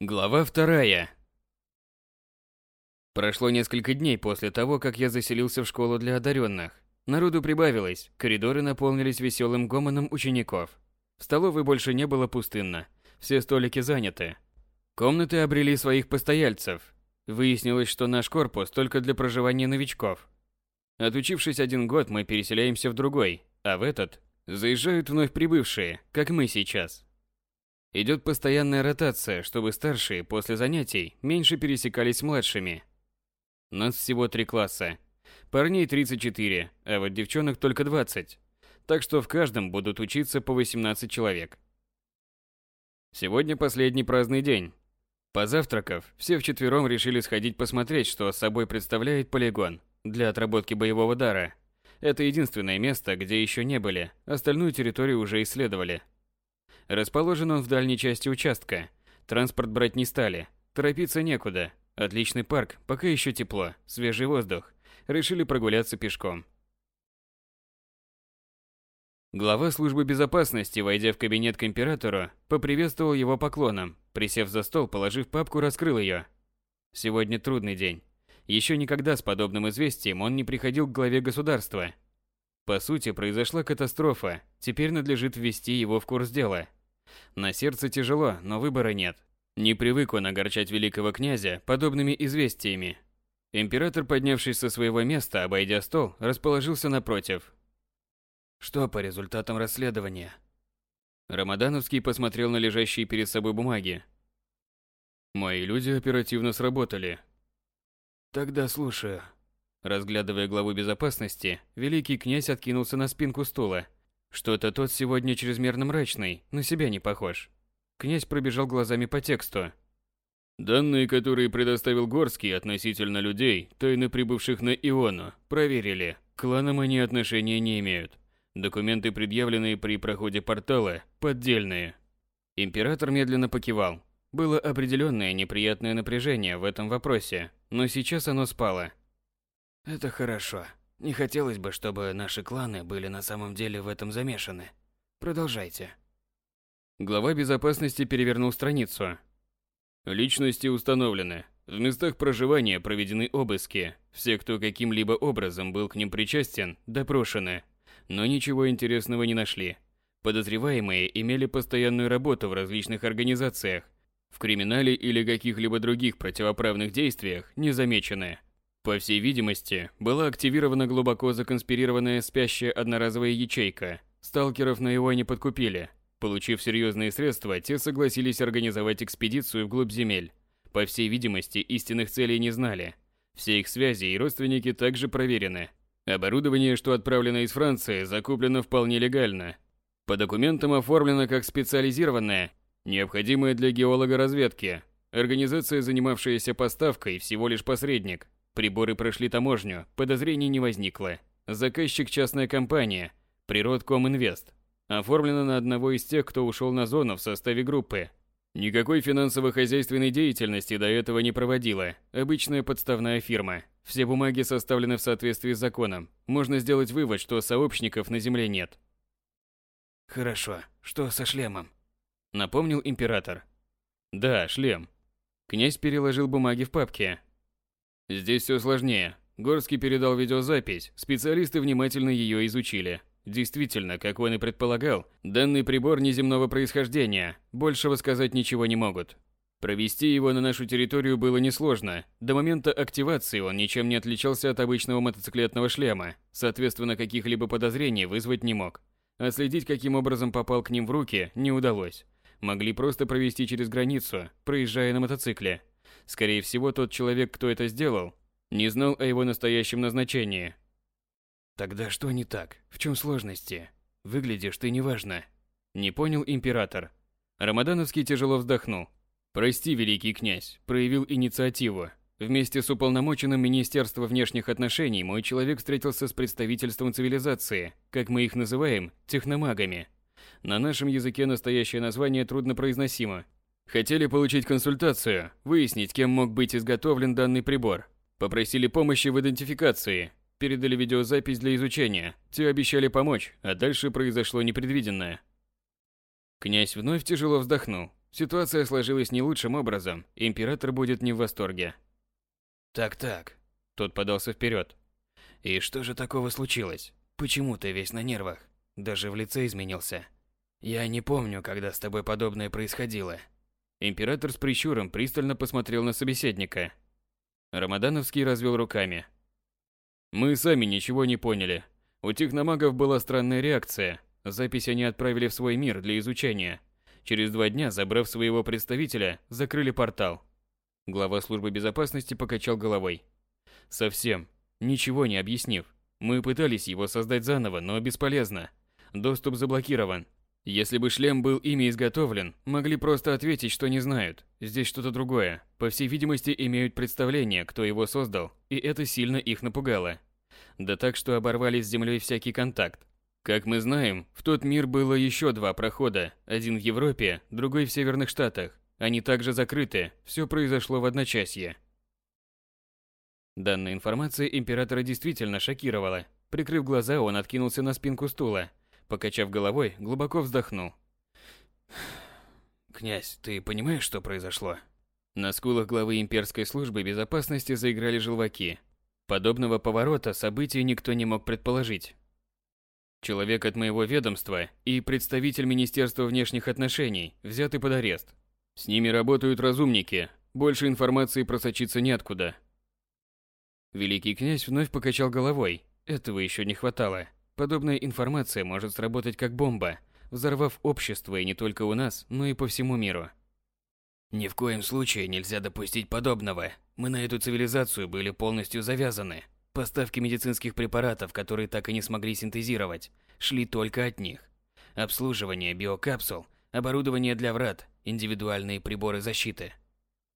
Глава вторая. Прошло несколько дней после того, как я заселился в школу для одаренных. Народу прибавилось, коридоры наполнились веселым гомоном учеников. В столовой больше не было пустынно, все столики заняты. Комнаты обрели своих постояльцев. Выяснилось, что наш корпус только для проживания новичков. Отучившись один год, мы переселяемся в другой, а в этот заезжают вновь прибывшие, как мы сейчас. Идет постоянная ротация, чтобы старшие после занятий меньше пересекались с младшими. Нас всего три класса. Парней 34, а вот девчонок только 20. Так что в каждом будут учиться по 18 человек. Сегодня последний праздный день. Позавтракав, все вчетвером решили сходить посмотреть, что собой представляет полигон для отработки боевого дара. Это единственное место, где еще не были, остальную территорию уже исследовали. Расположен он в дальней части участка. Транспорт брать не стали. Торопиться некуда. Отличный парк, пока еще тепло, свежий воздух. Решили прогуляться пешком. Глава службы безопасности, войдя в кабинет к императору, поприветствовал его поклоном. Присев за стол, положив папку, раскрыл ее. Сегодня трудный день. Еще никогда с подобным известием он не приходил к главе государства. По сути, произошла катастрофа, теперь надлежит ввести его в курс дела. На сердце тяжело, но выбора нет. Не привык он огорчать великого князя подобными известиями. Император, поднявшись со своего места, обойдя стол, расположился напротив. Что по результатам расследования? Рамадановский посмотрел на лежащие перед собой бумаги. Мои люди оперативно сработали. Тогда слушаю. Разглядывая главу безопасности, великий князь откинулся на спинку стула что-то тот сегодня чрезмерно мрачный, на себя не похож. Князь пробежал глазами по тексту. Данные, которые предоставил Горский относительно людей, тайно прибывших на Иону, проверили. К кланам они отношения не имеют. Документы, предъявленные при проходе портала, поддельные. Император медленно покивал. Было определенное неприятное напряжение в этом вопросе, но сейчас оно спало. «Это хорошо», не хотелось бы, чтобы наши кланы были на самом деле в этом замешаны. Продолжайте. Глава безопасности перевернул страницу. Личности установлены. В местах проживания проведены обыски. Все, кто каким-либо образом был к ним причастен, допрошены. Но ничего интересного не нашли. Подозреваемые имели постоянную работу в различных организациях. В криминале или каких-либо других противоправных действиях не замечены. По всей видимости, была активирована глубоко законспирированная спящая одноразовая ячейка. Сталкеров на его не подкупили. Получив серьезные средства, те согласились организовать экспедицию вглубь земель. По всей видимости, истинных целей не знали. Все их связи и родственники также проверены. Оборудование, что отправлено из Франции, закуплено вполне легально. По документам оформлено как специализированное, необходимое для геолога разведки. Организация, занимавшаяся поставкой, всего лишь посредник – Приборы прошли таможню, подозрений не возникло. Заказчик частная компания, Природком Инвест. Оформлено на одного из тех, кто ушел на зону в составе группы. Никакой финансово-хозяйственной деятельности до этого не проводила. Обычная подставная фирма. Все бумаги составлены в соответствии с законом. Можно сделать вывод, что сообщников на земле нет. Хорошо. Что со шлемом? Напомнил император. Да, шлем. Князь переложил бумаги в папке, Здесь все сложнее. Горский передал видеозапись, специалисты внимательно ее изучили. Действительно, как он и предполагал, данный прибор неземного происхождения, большего сказать ничего не могут. Провести его на нашу территорию было несложно. До момента активации он ничем не отличался от обычного мотоциклетного шлема, соответственно, каких-либо подозрений вызвать не мог. А следить, каким образом попал к ним в руки, не удалось. Могли просто провести через границу, проезжая на мотоцикле. Скорее всего, тот человек, кто это сделал, не знал о его настоящем назначении. Тогда что не так? В чем сложности? Выглядишь ты неважно. Не понял император. Рамадановский тяжело вздохнул. Прости, великий князь, проявил инициативу. Вместе с уполномоченным Министерства внешних отношений мой человек встретился с представительством цивилизации, как мы их называем, техномагами. На нашем языке настоящее название труднопроизносимо, Хотели получить консультацию, выяснить, кем мог быть изготовлен данный прибор. Попросили помощи в идентификации, передали видеозапись для изучения. Те обещали помочь, а дальше произошло непредвиденное. Князь вновь тяжело вздохнул. Ситуация сложилась не лучшим образом, император будет не в восторге. Так-так. Тот подался вперед. И что же такого случилось? Почему ты весь на нервах? Даже в лице изменился. Я не помню, когда с тобой подобное происходило. Император с прищуром пристально посмотрел на собеседника. Рамадановский развел руками. Мы сами ничего не поняли. У техномагов была странная реакция. Запись они отправили в свой мир для изучения. Через два дня, забрав своего представителя, закрыли портал. Глава службы безопасности покачал головой. Совсем. Ничего не объяснив. Мы пытались его создать заново, но бесполезно. Доступ заблокирован. Если бы шлем был ими изготовлен, могли просто ответить, что не знают. Здесь что-то другое. По всей видимости, имеют представление, кто его создал, и это сильно их напугало. Да так, что оборвали с землей всякий контакт. Как мы знаем, в тот мир было еще два прохода, один в Европе, другой в Северных Штатах. Они также закрыты, все произошло в одночасье. Данная информация императора действительно шокировала. Прикрыв глаза, он откинулся на спинку стула, покачав головой, глубоко вздохнул. «Князь, ты понимаешь, что произошло?» На скулах главы имперской службы безопасности заиграли желваки. Подобного поворота событий никто не мог предположить. Человек от моего ведомства и представитель Министерства внешних отношений взяты под арест. С ними работают разумники. Больше информации просочиться неоткуда. Великий князь вновь покачал головой. Этого еще не хватало. Подобная информация может сработать как бомба, взорвав общество и не только у нас, но и по всему миру. Ни в коем случае нельзя допустить подобного. Мы на эту цивилизацию были полностью завязаны. Поставки медицинских препаратов, которые так и не смогли синтезировать, шли только от них. Обслуживание биокапсул, оборудование для врат, индивидуальные приборы защиты.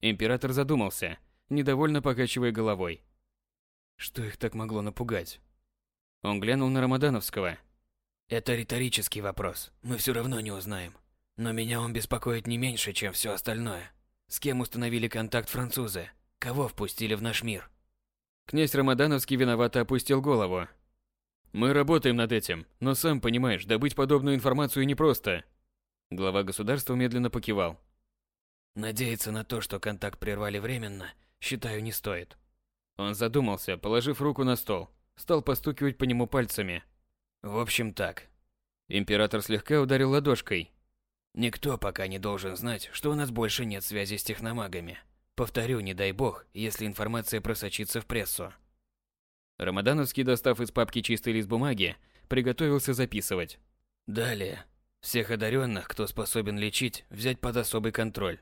Император задумался, недовольно покачивая головой. Что их так могло напугать? Он глянул на Рамадановского. Это риторический вопрос. Мы все равно не узнаем. Но меня он беспокоит не меньше, чем все остальное. С кем установили контакт французы? Кого впустили в наш мир? Князь Рамадановский виновато опустил голову. Мы работаем над этим, но сам понимаешь, добыть подобную информацию непросто. Глава государства медленно покивал. Надеяться на то, что контакт прервали временно, считаю, не стоит. Он задумался, положив руку на стол стал постукивать по нему пальцами. В общем так. Император слегка ударил ладошкой. Никто пока не должен знать, что у нас больше нет связи с техномагами. Повторю, не дай бог, если информация просочится в прессу. Рамадановский, достав из папки чистый лист бумаги, приготовился записывать. Далее. Всех одаренных, кто способен лечить, взять под особый контроль.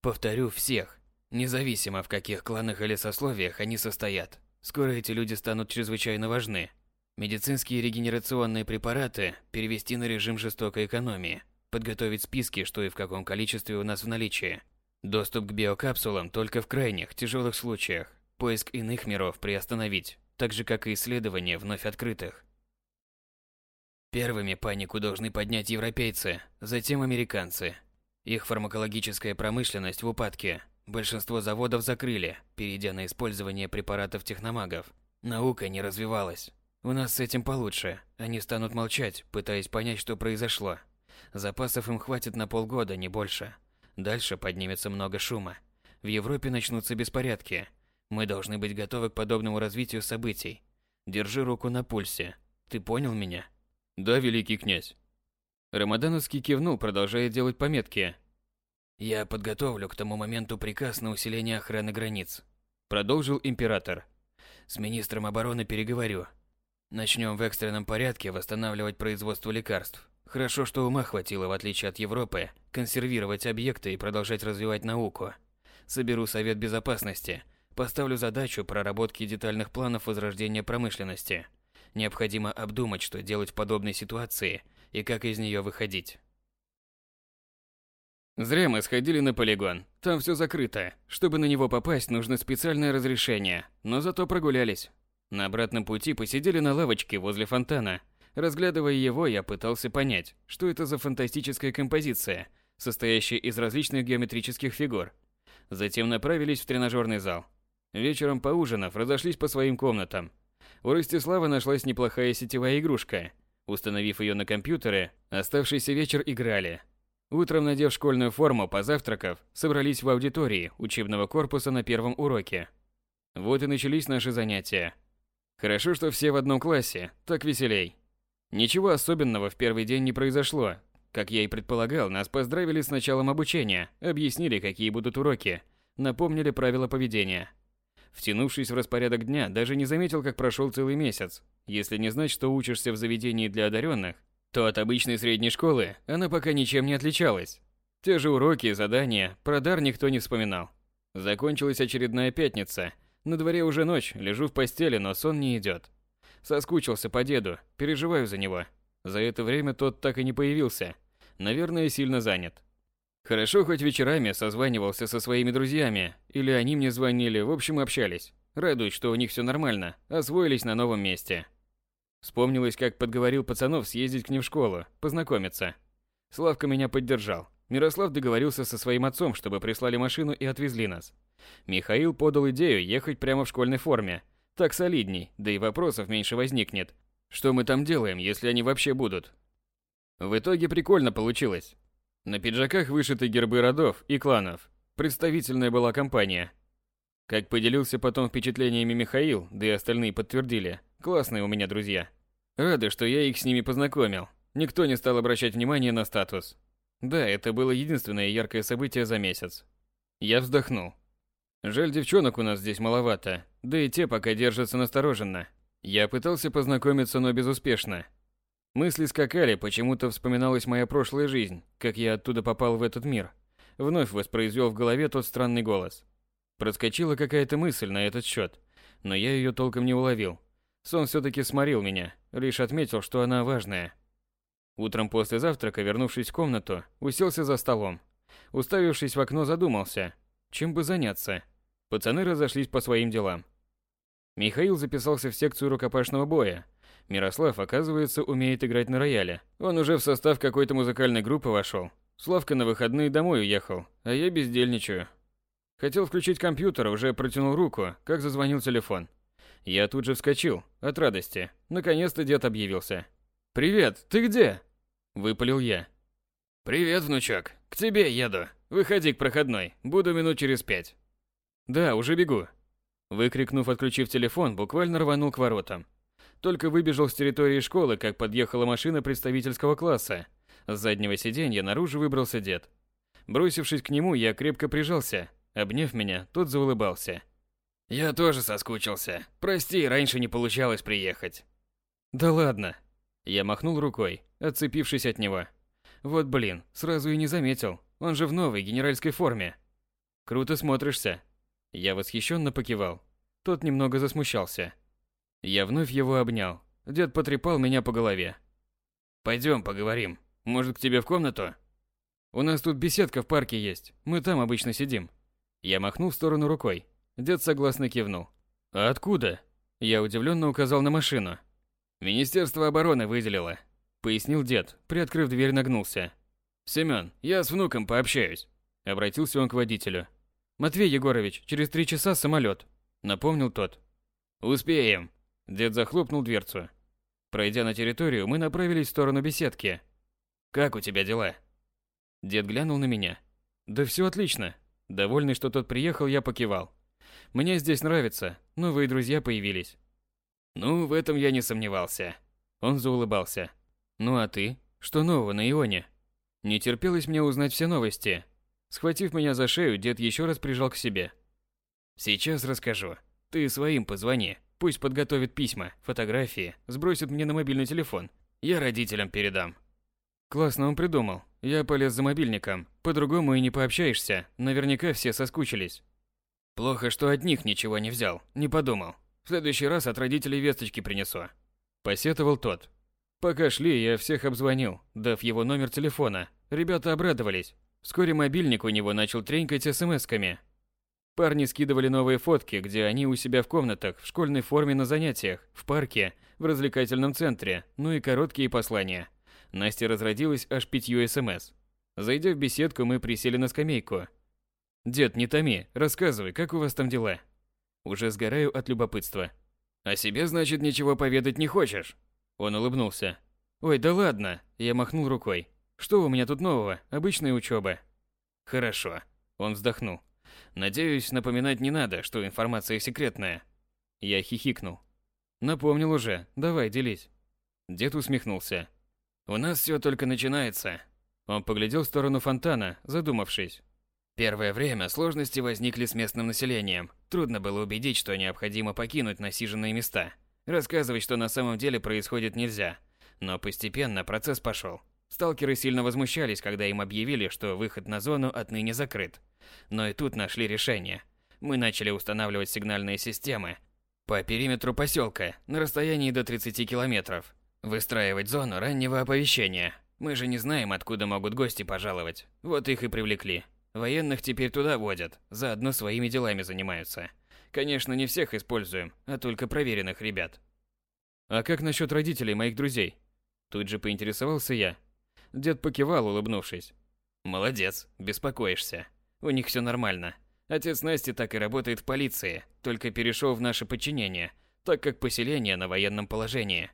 Повторю, всех. Независимо в каких кланах или сословиях они состоят. Скоро эти люди станут чрезвычайно важны. Медицинские регенерационные препараты перевести на режим жестокой экономии, подготовить списки, что и в каком количестве у нас в наличии. Доступ к биокапсулам только в крайних, тяжелых случаях. Поиск иных миров приостановить, так же как и исследования вновь открытых. Первыми панику должны поднять европейцы, затем американцы. Их фармакологическая промышленность в упадке, Большинство заводов закрыли, перейдя на использование препаратов техномагов. Наука не развивалась. У нас с этим получше. Они станут молчать, пытаясь понять, что произошло. Запасов им хватит на полгода, не больше. Дальше поднимется много шума. В Европе начнутся беспорядки. Мы должны быть готовы к подобному развитию событий. Держи руку на пульсе. Ты понял меня? Да, великий князь. Рамадановский кивнул, продолжая делать пометки, я подготовлю к тому моменту приказ на усиление охраны границ. Продолжил император. С министром обороны переговорю. Начнем в экстренном порядке восстанавливать производство лекарств. Хорошо, что ума хватило, в отличие от Европы, консервировать объекты и продолжать развивать науку. Соберу Совет Безопасности. Поставлю задачу проработки детальных планов возрождения промышленности. Необходимо обдумать, что делать в подобной ситуации и как из нее выходить. Зря мы сходили на полигон. Там все закрыто. Чтобы на него попасть, нужно специальное разрешение. Но зато прогулялись. На обратном пути посидели на лавочке возле фонтана. Разглядывая его, я пытался понять, что это за фантастическая композиция, состоящая из различных геометрических фигур. Затем направились в тренажерный зал. Вечером поужинав, разошлись по своим комнатам. У Ростислава нашлась неплохая сетевая игрушка. Установив ее на компьютеры, оставшийся вечер играли. Утром, надев школьную форму, позавтракав, собрались в аудитории учебного корпуса на первом уроке. Вот и начались наши занятия. Хорошо, что все в одном классе, так веселей. Ничего особенного в первый день не произошло. Как я и предполагал, нас поздравили с началом обучения, объяснили, какие будут уроки, напомнили правила поведения. Втянувшись в распорядок дня, даже не заметил, как прошел целый месяц. Если не знать, что учишься в заведении для одаренных, то от обычной средней школы она пока ничем не отличалась. Те же уроки задания, про дар никто не вспоминал. Закончилась очередная пятница. На дворе уже ночь, лежу в постели, но сон не идет. Соскучился по деду, переживаю за него. За это время тот так и не появился. Наверное, сильно занят. Хорошо, хоть вечерами созванивался со своими друзьями, или они мне звонили, в общем, общались. Радует, что у них все нормально, освоились на новом месте. Вспомнилось, как подговорил пацанов съездить к ним в школу, познакомиться. Славка меня поддержал. Мирослав договорился со своим отцом, чтобы прислали машину и отвезли нас. Михаил подал идею ехать прямо в школьной форме. Так солидней, да и вопросов меньше возникнет. Что мы там делаем, если они вообще будут? В итоге прикольно получилось. На пиджаках вышиты гербы родов и кланов. Представительная была компания. Как поделился потом впечатлениями Михаил, да и остальные подтвердили, классные у меня друзья. Рады, что я их с ними познакомил. Никто не стал обращать внимания на статус. Да, это было единственное яркое событие за месяц. Я вздохнул. Жаль, девчонок у нас здесь маловато, да и те пока держатся настороженно. Я пытался познакомиться, но безуспешно. Мысли скакали, почему-то вспоминалась моя прошлая жизнь, как я оттуда попал в этот мир. Вновь воспроизвел в голове тот странный голос. Проскочила какая-то мысль на этот счет, но я ее толком не уловил. Сон все-таки сморил меня, лишь отметил, что она важная. Утром после завтрака, вернувшись в комнату, уселся за столом. Уставившись в окно, задумался, чем бы заняться. Пацаны разошлись по своим делам. Михаил записался в секцию рукопашного боя, Мирослав, оказывается, умеет играть на рояле. Он уже в состав какой-то музыкальной группы вошел. Славка на выходные домой уехал, а я бездельничаю. Хотел включить компьютер, уже протянул руку, как зазвонил телефон. Я тут же вскочил, от радости. Наконец-то дед объявился. «Привет, ты где?» Выпалил я. «Привет, внучок. К тебе еду. Выходи к проходной. Буду минут через пять». «Да, уже бегу». Выкрикнув, отключив телефон, буквально рванул к воротам. Только выбежал с территории школы, как подъехала машина представительского класса. С заднего сиденья наружу выбрался дед. Бросившись к нему, я крепко прижался. Обняв меня, тот заулыбался. «Я тоже соскучился. Прости, раньше не получалось приехать». «Да ладно». Я махнул рукой, отцепившись от него. «Вот блин, сразу и не заметил. Он же в новой генеральской форме». «Круто смотришься». Я восхищенно покивал. Тот немного засмущался. Я вновь его обнял. Дед потрепал меня по голове. Пойдем поговорим. Может, к тебе в комнату? У нас тут беседка в парке есть. Мы там обычно сидим. Я махнул в сторону рукой. Дед согласно кивнул. А откуда? Я удивленно указал на машину. Министерство обороны выделило. Пояснил дед, приоткрыв дверь, нагнулся. Семён, я с внуком пообщаюсь. Обратился он к водителю. Матвей Егорович, через три часа самолет. Напомнил тот. Успеем. Дед захлопнул дверцу. Пройдя на территорию, мы направились в сторону беседки. «Как у тебя дела?» Дед глянул на меня. «Да все отлично». Довольный, что тот приехал, я покивал. «Мне здесь нравится, новые друзья появились». «Ну, в этом я не сомневался». Он заулыбался. «Ну а ты? Что нового на Ионе?» Не терпелось мне узнать все новости. Схватив меня за шею, дед еще раз прижал к себе. «Сейчас расскажу. Ты своим позвони. Пусть подготовит письма, фотографии, сбросит мне на мобильный телефон. Я родителям передам. Классно он придумал. Я полез за мобильником. По-другому и не пообщаешься. Наверняка все соскучились. Плохо, что от них ничего не взял. Не подумал. В следующий раз от родителей весточки принесу. Посетовал тот. Пока шли, я всех обзвонил, дав его номер телефона. Ребята обрадовались. Вскоре мобильник у него начал тренькать смс-ками. Парни скидывали новые фотки, где они у себя в комнатах, в школьной форме на занятиях, в парке, в развлекательном центре, ну и короткие послания. Настя разродилась аж пятью СМС. Зайдя в беседку, мы присели на скамейку. «Дед, не томи, рассказывай, как у вас там дела?» Уже сгораю от любопытства. «О себе, значит, ничего поведать не хочешь?» Он улыбнулся. «Ой, да ладно!» Я махнул рукой. Что у меня тут нового? Обычная учеба. Хорошо. Он вздохнул. Надеюсь, напоминать не надо, что информация секретная. Я хихикнул. Напомнил уже. Давай, делись. Дед усмехнулся. У нас все только начинается. Он поглядел в сторону фонтана, задумавшись. Первое время сложности возникли с местным населением. Трудно было убедить, что необходимо покинуть насиженные места. Рассказывать, что на самом деле происходит нельзя. Но постепенно процесс пошел. Сталкеры сильно возмущались, когда им объявили, что выход на зону отныне закрыт. Но и тут нашли решение. Мы начали устанавливать сигнальные системы по периметру поселка на расстоянии до 30 километров. Выстраивать зону раннего оповещения. Мы же не знаем, откуда могут гости пожаловать. Вот их и привлекли. Военных теперь туда водят, заодно своими делами занимаются. Конечно, не всех используем, а только проверенных ребят. А как насчет родителей моих друзей? Тут же поинтересовался я. Дед покивал, улыбнувшись. Молодец, беспокоишься. У них все нормально. Отец Насти так и работает в полиции, только перешел в наше подчинение, так как поселение на военном положении.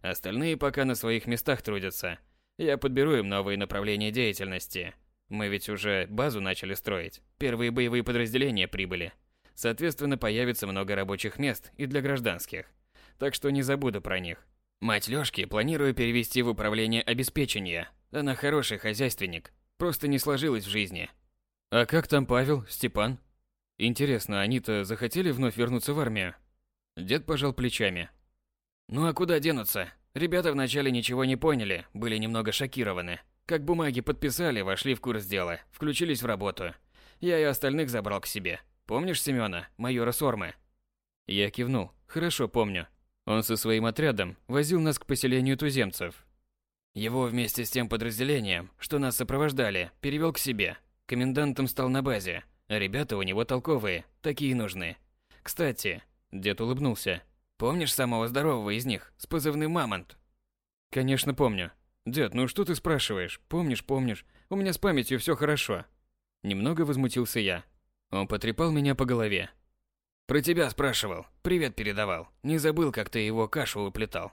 Остальные пока на своих местах трудятся. Я подберу им новые направления деятельности, мы ведь уже базу начали строить. Первые боевые подразделения прибыли. Соответственно, появится много рабочих мест и для гражданских. Так что не забуду про них. Мать Лёшки планирую перевести в управление обеспечения. Она хороший хозяйственник. Просто не сложилось в жизни. А как там Павел, Степан? Интересно, они-то захотели вновь вернуться в армию? Дед пожал плечами. Ну а куда денутся? Ребята вначале ничего не поняли, были немного шокированы. Как бумаги подписали, вошли в курс дела, включились в работу. Я и остальных забрал к себе. Помнишь Семёна, майора Сормы? Я кивнул. Хорошо помню. Он со своим отрядом возил нас к поселению туземцев. Его вместе с тем подразделением, что нас сопровождали, перевел к себе. Комендантом стал на базе. Ребята у него толковые, такие нужны. Кстати, дед улыбнулся. Помнишь самого здорового из них, с позывным «Мамонт»? Конечно, помню. «Дед, ну что ты спрашиваешь? Помнишь, помнишь. У меня с памятью все хорошо». Немного возмутился я. Он потрепал меня по голове. «Про тебя спрашивал. Привет передавал. Не забыл, как ты его кашу уплетал».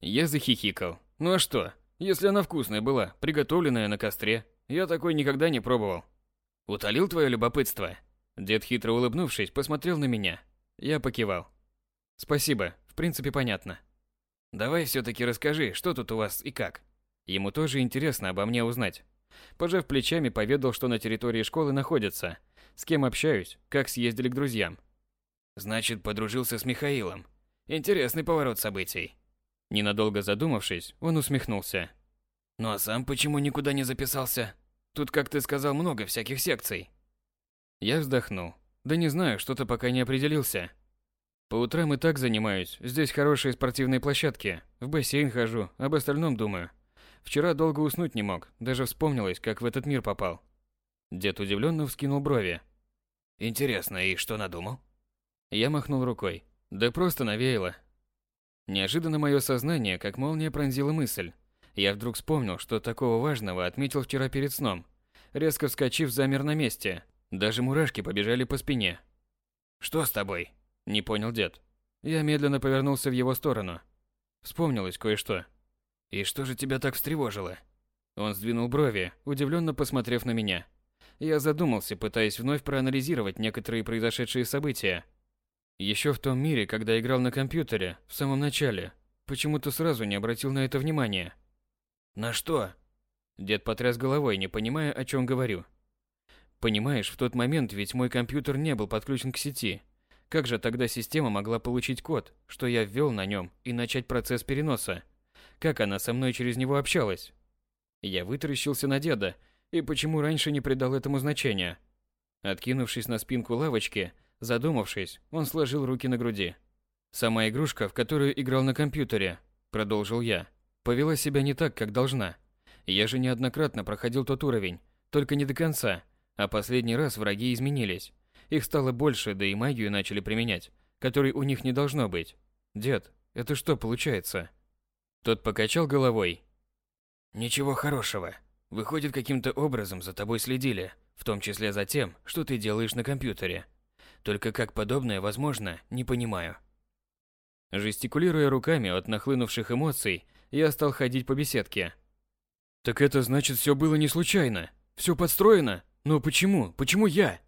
Я захихикал. «Ну а что? Если она вкусная была, приготовленная на костре. Я такой никогда не пробовал». «Утолил твое любопытство?» Дед, хитро улыбнувшись, посмотрел на меня. Я покивал. «Спасибо. В принципе, понятно». «Давай все-таки расскажи, что тут у вас и как?» Ему тоже интересно обо мне узнать. Пожав плечами, поведал, что на территории школы находится, с кем общаюсь, как съездили к друзьям. Значит, подружился с Михаилом. Интересный поворот событий. Ненадолго задумавшись, он усмехнулся. Ну а сам почему никуда не записался? Тут, как ты сказал, много всяких секций. Я вздохнул. Да не знаю, что-то пока не определился. По утрам и так занимаюсь. Здесь хорошие спортивные площадки. В бассейн хожу, об остальном думаю. Вчера долго уснуть не мог, даже вспомнилось, как в этот мир попал. Дед удивленно вскинул брови. Интересно, и что надумал? Я махнул рукой. Да просто навеяло. Неожиданно мое сознание, как молния, пронзила мысль. Я вдруг вспомнил, что такого важного отметил вчера перед сном. Резко вскочив, замер на месте. Даже мурашки побежали по спине. «Что с тобой?» – не понял дед. Я медленно повернулся в его сторону. Вспомнилось кое-что. «И что же тебя так встревожило?» Он сдвинул брови, удивленно посмотрев на меня. Я задумался, пытаясь вновь проанализировать некоторые произошедшие события. Еще в том мире, когда играл на компьютере, в самом начале, почему-то сразу не обратил на это внимания. «На что?» Дед потряс головой, не понимая, о чем говорю. «Понимаешь, в тот момент ведь мой компьютер не был подключен к сети. Как же тогда система могла получить код, что я ввел на нем, и начать процесс переноса?» Как она со мной через него общалась? Я вытаращился на деда, и почему раньше не придал этому значения? Откинувшись на спинку лавочки, задумавшись, он сложил руки на груди. «Сама игрушка, в которую играл на компьютере», – продолжил я, – повела себя не так, как должна. Я же неоднократно проходил тот уровень, только не до конца, а последний раз враги изменились. Их стало больше, да и магию начали применять, которой у них не должно быть. Дед, это что получается? Тот покачал головой. Ничего хорошего. Выходит, каким-то образом за тобой следили, в том числе за тем, что ты делаешь на компьютере. Только как подобное возможно, не понимаю. Жестикулируя руками от нахлынувших эмоций, я стал ходить по беседке. Так это значит, все было не случайно. Все подстроено. Но почему? Почему я?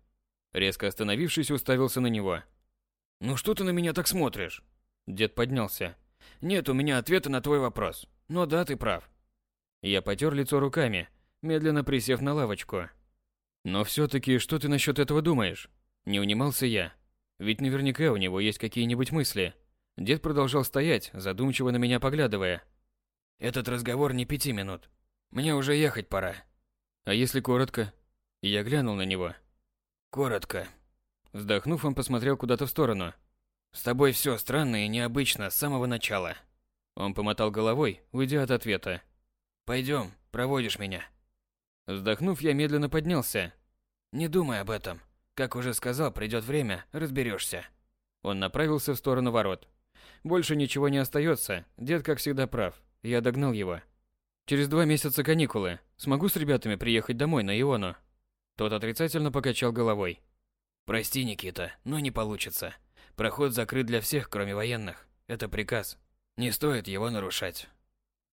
Резко остановившись, уставился на него. Ну что ты на меня так смотришь? Дед поднялся. Нет у меня ответа на твой вопрос. Но да, ты прав. Я потер лицо руками, медленно присев на лавочку. Но все-таки что ты насчет этого думаешь? Не унимался я. Ведь наверняка у него есть какие-нибудь мысли. Дед продолжал стоять, задумчиво на меня поглядывая. Этот разговор не пяти минут. Мне уже ехать пора. А если коротко? Я глянул на него. Коротко. Вздохнув, он посмотрел куда-то в сторону. С тобой все странно и необычно с самого начала. Он помотал головой, уйдя от ответа. Пойдем, проводишь меня. Вздохнув, я медленно поднялся. Не думай об этом. Как уже сказал, придет время, разберешься. Он направился в сторону ворот. Больше ничего не остается. Дед, как всегда, прав. Я догнал его. Через два месяца каникулы. Смогу с ребятами приехать домой на Иону? Тот отрицательно покачал головой. Прости, Никита, но не получится. Проход закрыт для всех, кроме военных. Это приказ. Не стоит его нарушать.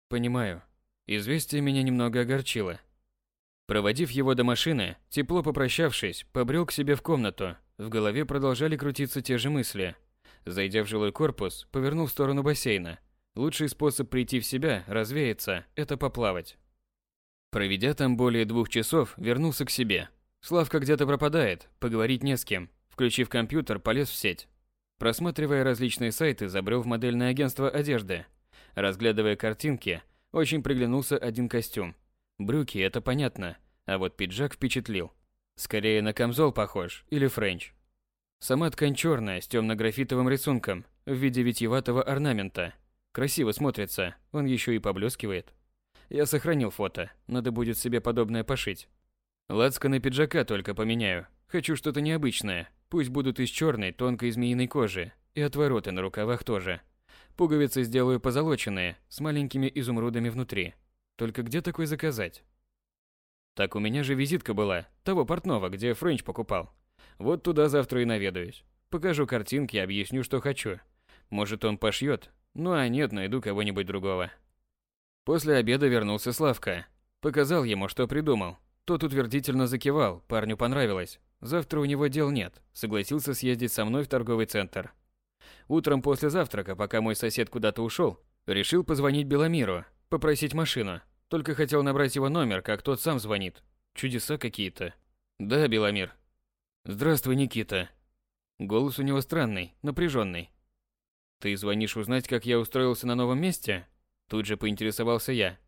Понимаю. Известие меня немного огорчило. Проводив его до машины, тепло попрощавшись, побрел к себе в комнату. В голове продолжали крутиться те же мысли. Зайдя в жилой корпус, повернул в сторону бассейна. Лучший способ прийти в себя, развеяться – это поплавать. Проведя там более двух часов, вернулся к себе. Славка где-то пропадает, поговорить не с кем. Включив компьютер, полез в сеть. Просматривая различные сайты, забрел в модельное агентство одежды. Разглядывая картинки, очень приглянулся один костюм. Брюки – это понятно, а вот пиджак впечатлил. Скорее на камзол похож, или френч. Сама ткань черная, с темно-графитовым рисунком, в виде витьеватого орнамента. Красиво смотрится, он еще и поблескивает. Я сохранил фото, надо будет себе подобное пошить. Лацканы пиджака только поменяю. Хочу что-то необычное. Пусть будут из черной, тонкой змеиной кожи. И отвороты на рукавах тоже. Пуговицы сделаю позолоченные, с маленькими изумрудами внутри. Только где такой заказать? Так у меня же визитка была, того портного, где Френч покупал. Вот туда завтра и наведаюсь. Покажу картинки, объясню, что хочу. Может, он пошьет? Ну а нет, найду кого-нибудь другого. После обеда вернулся Славка. Показал ему, что придумал. Тот утвердительно закивал, парню понравилось. Завтра у него дел нет, согласился съездить со мной в торговый центр. Утром после завтрака, пока мой сосед куда-то ушел, решил позвонить Беломиру, попросить машину. Только хотел набрать его номер, как тот сам звонит. Чудеса какие-то. Да, Беломир. Здравствуй, Никита. Голос у него странный, напряженный. Ты звонишь узнать, как я устроился на новом месте? Тут же поинтересовался я.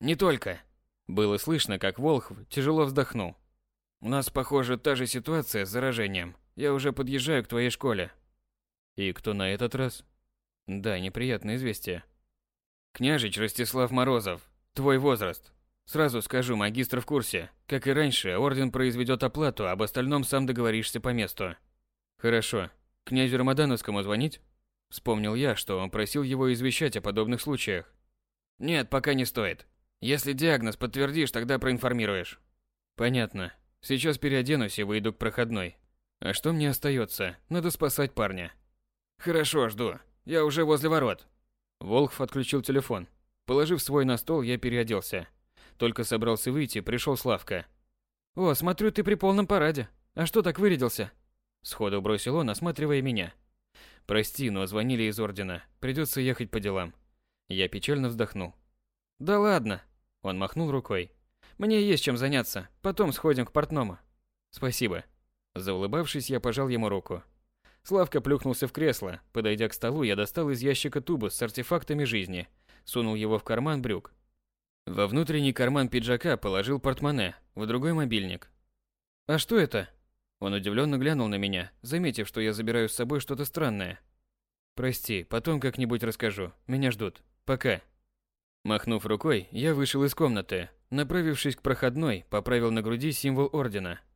Не только. Было слышно, как Волхв тяжело вздохнул. У нас, похоже, та же ситуация с заражением. Я уже подъезжаю к твоей школе. И кто на этот раз? Да, неприятное известие. Княжич Ростислав Морозов, Твой возраст. Сразу скажу, магистр в курсе. Как и раньше, орден произведет оплату, об остальном сам договоришься по месту. Хорошо. Князю Рамадановскому звонить? Вспомнил я, что он просил его извещать о подобных случаях. Нет, пока не стоит. Если диагноз подтвердишь, тогда проинформируешь. Понятно. Сейчас переоденусь и выйду к проходной. А что мне остается? Надо спасать парня. Хорошо, жду. Я уже возле ворот. Волхв отключил телефон. Положив свой на стол, я переоделся. Только собрался выйти, пришел Славка. «О, смотрю, ты при полном параде. А что так вырядился?» Сходу бросил он, осматривая меня. «Прости, но звонили из Ордена. Придется ехать по делам». Я печально вздохнул. «Да ладно!» Он махнул рукой. «Мне есть чем заняться. Потом сходим к портному». «Спасибо». Заулыбавшись, я пожал ему руку. Славка плюхнулся в кресло. Подойдя к столу, я достал из ящика тубус с артефактами жизни – сунул его в карман брюк. Во внутренний карман пиджака положил портмоне, в другой мобильник. «А что это?» Он удивленно глянул на меня, заметив, что я забираю с собой что-то странное. «Прости, потом как-нибудь расскажу. Меня ждут. Пока». Махнув рукой, я вышел из комнаты. Направившись к проходной, поправил на груди символ ордена –